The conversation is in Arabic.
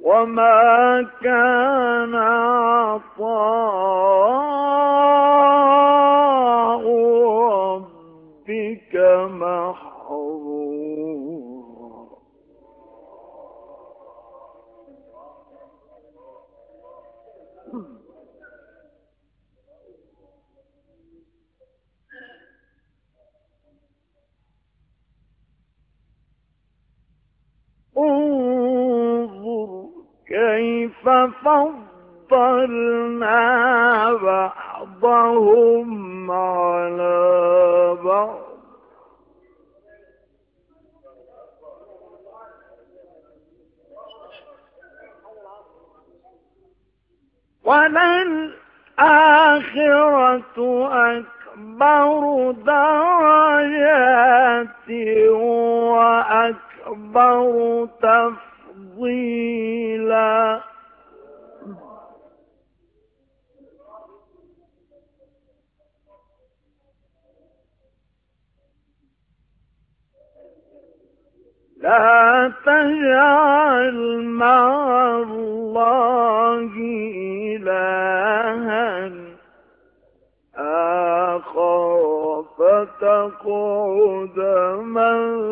وما كان عطاء ربك محظورا كيف فضلنا بعضهم على بعض؟ وللآخرة أكبر درجات وأكبر لا تجعل مع الله إلها آخر فتقعد مذموما